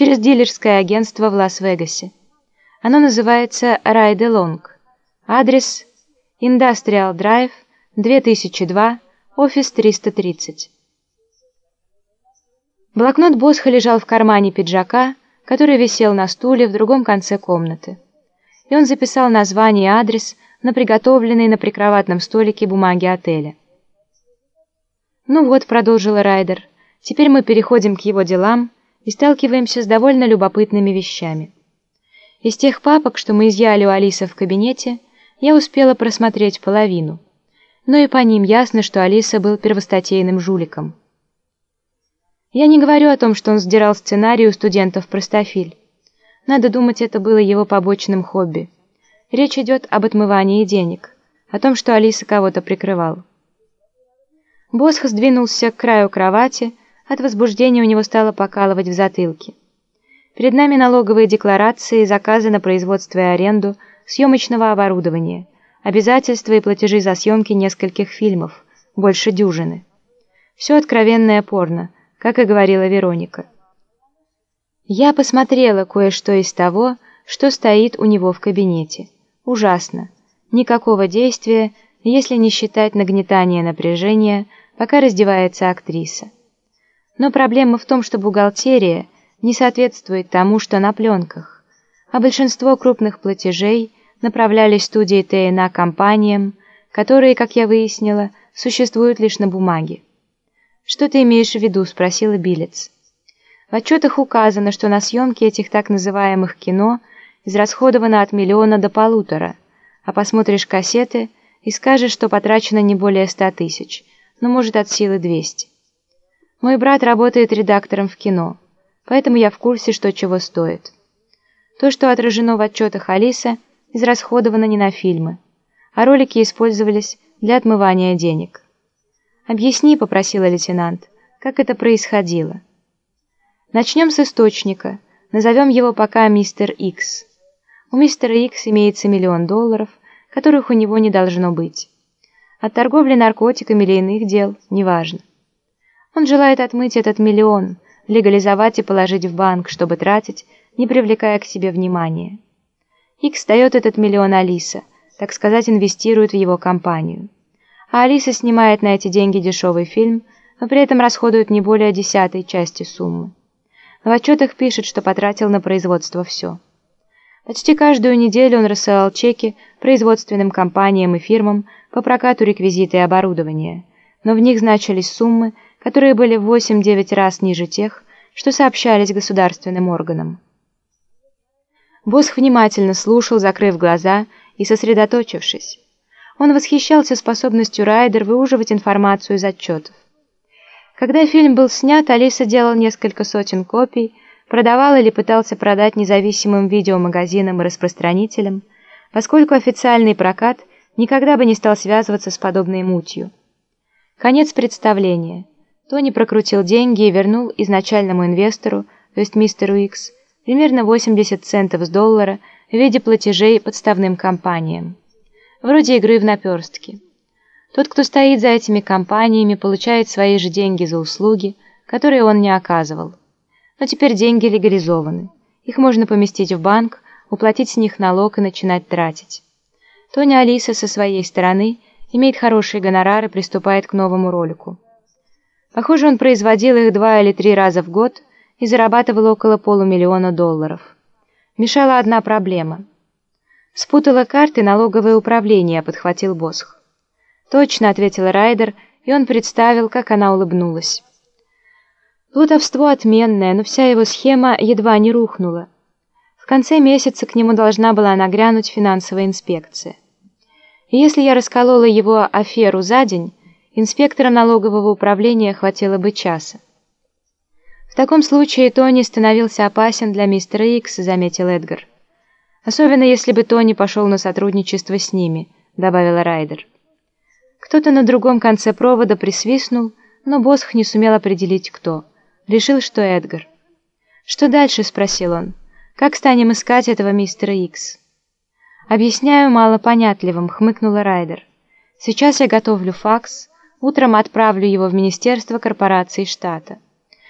через дилерское агентство в Лас-Вегасе. Оно называется Райде Лонг. Адрес Industrial Drive, 2002, офис 330. Блокнот Босха лежал в кармане пиджака, который висел на стуле в другом конце комнаты. И он записал название и адрес на приготовленной на прикроватном столике бумаге отеля. «Ну вот», — продолжила Райдер, — «теперь мы переходим к его делам и сталкиваемся с довольно любопытными вещами. Из тех папок, что мы изъяли у Алисы в кабинете, я успела просмотреть половину, но и по ним ясно, что Алиса был первостатейным жуликом». Я не говорю о том, что он сдирал сценарий у студентов простофиль. Надо думать, это было его побочным хобби. Речь идет об отмывании денег, о том, что Алиса кого-то прикрывал. Босх сдвинулся к краю кровати, от возбуждения у него стало покалывать в затылке. Перед нами налоговые декларации, заказы на производство и аренду, съемочного оборудования, обязательства и платежи за съемки нескольких фильмов, больше дюжины. Все откровенное порно – как и говорила Вероника. Я посмотрела кое-что из того, что стоит у него в кабинете. Ужасно. Никакого действия, если не считать нагнетания напряжения, пока раздевается актриса. Но проблема в том, что бухгалтерия не соответствует тому, что на пленках, а большинство крупных платежей направлялись студии ТНА компаниям, которые, как я выяснила, существуют лишь на бумаге. «Что ты имеешь в виду?» – спросила Билец. В отчетах указано, что на съемки этих так называемых кино израсходовано от миллиона до полутора, а посмотришь кассеты и скажешь, что потрачено не более ста тысяч, но может от силы двести. Мой брат работает редактором в кино, поэтому я в курсе, что чего стоит. То, что отражено в отчетах Алиса, израсходовано не на фильмы, а ролики использовались для отмывания денег. «Объясни», — попросила лейтенант, — «как это происходило». Начнем с источника. Назовем его пока мистер Икс. У мистера Икс имеется миллион долларов, которых у него не должно быть. От торговли наркотиками или иных дел, неважно. Он желает отмыть этот миллион, легализовать и положить в банк, чтобы тратить, не привлекая к себе внимания. Икс дает этот миллион Алиса, так сказать, инвестирует в его компанию а Алиса снимает на эти деньги дешевый фильм, но при этом расходует не более десятой части суммы. В отчетах пишет, что потратил на производство все. Почти каждую неделю он рассылал чеки производственным компаниям и фирмам по прокату реквизита и оборудования, но в них значились суммы, которые были в 8-9 раз ниже тех, что сообщались государственным органам. Босх внимательно слушал, закрыв глаза и сосредоточившись. Он восхищался способностью Райдер выуживать информацию из отчетов. Когда фильм был снят, Алиса делал несколько сотен копий, продавал или пытался продать независимым видеомагазинам и распространителям, поскольку официальный прокат никогда бы не стал связываться с подобной мутью. Конец представления. Тони прокрутил деньги и вернул изначальному инвестору, то есть мистеру Икс, примерно 80 центов с доллара в виде платежей подставным компаниям вроде игры в наперстки. Тот, кто стоит за этими компаниями, получает свои же деньги за услуги, которые он не оказывал. Но теперь деньги легализованы. Их можно поместить в банк, уплатить с них налог и начинать тратить. Тоня Алиса со своей стороны имеет хорошие гонорары и приступает к новому ролику. Похоже, он производил их два или три раза в год и зарабатывал около полумиллиона долларов. Мешала одна проблема – «Спутала карты налоговое управление», — подхватил Босх. «Точно», — ответила Райдер, и он представил, как она улыбнулась. Плутовство отменное, но вся его схема едва не рухнула. В конце месяца к нему должна была нагрянуть финансовая инспекция. И если я расколола его аферу за день, инспектора налогового управления хватило бы часа. В таком случае Тони становился опасен для мистера Икс, заметил Эдгар. Особенно, если бы Тони пошел на сотрудничество с ними», — добавила Райдер. Кто-то на другом конце провода присвистнул, но Босх не сумел определить, кто. Решил, что Эдгар. «Что дальше?» — спросил он. «Как станем искать этого мистера Икс?» «Объясняю малопонятливым», — хмыкнула Райдер. «Сейчас я готовлю факс, утром отправлю его в Министерство корпорации штата».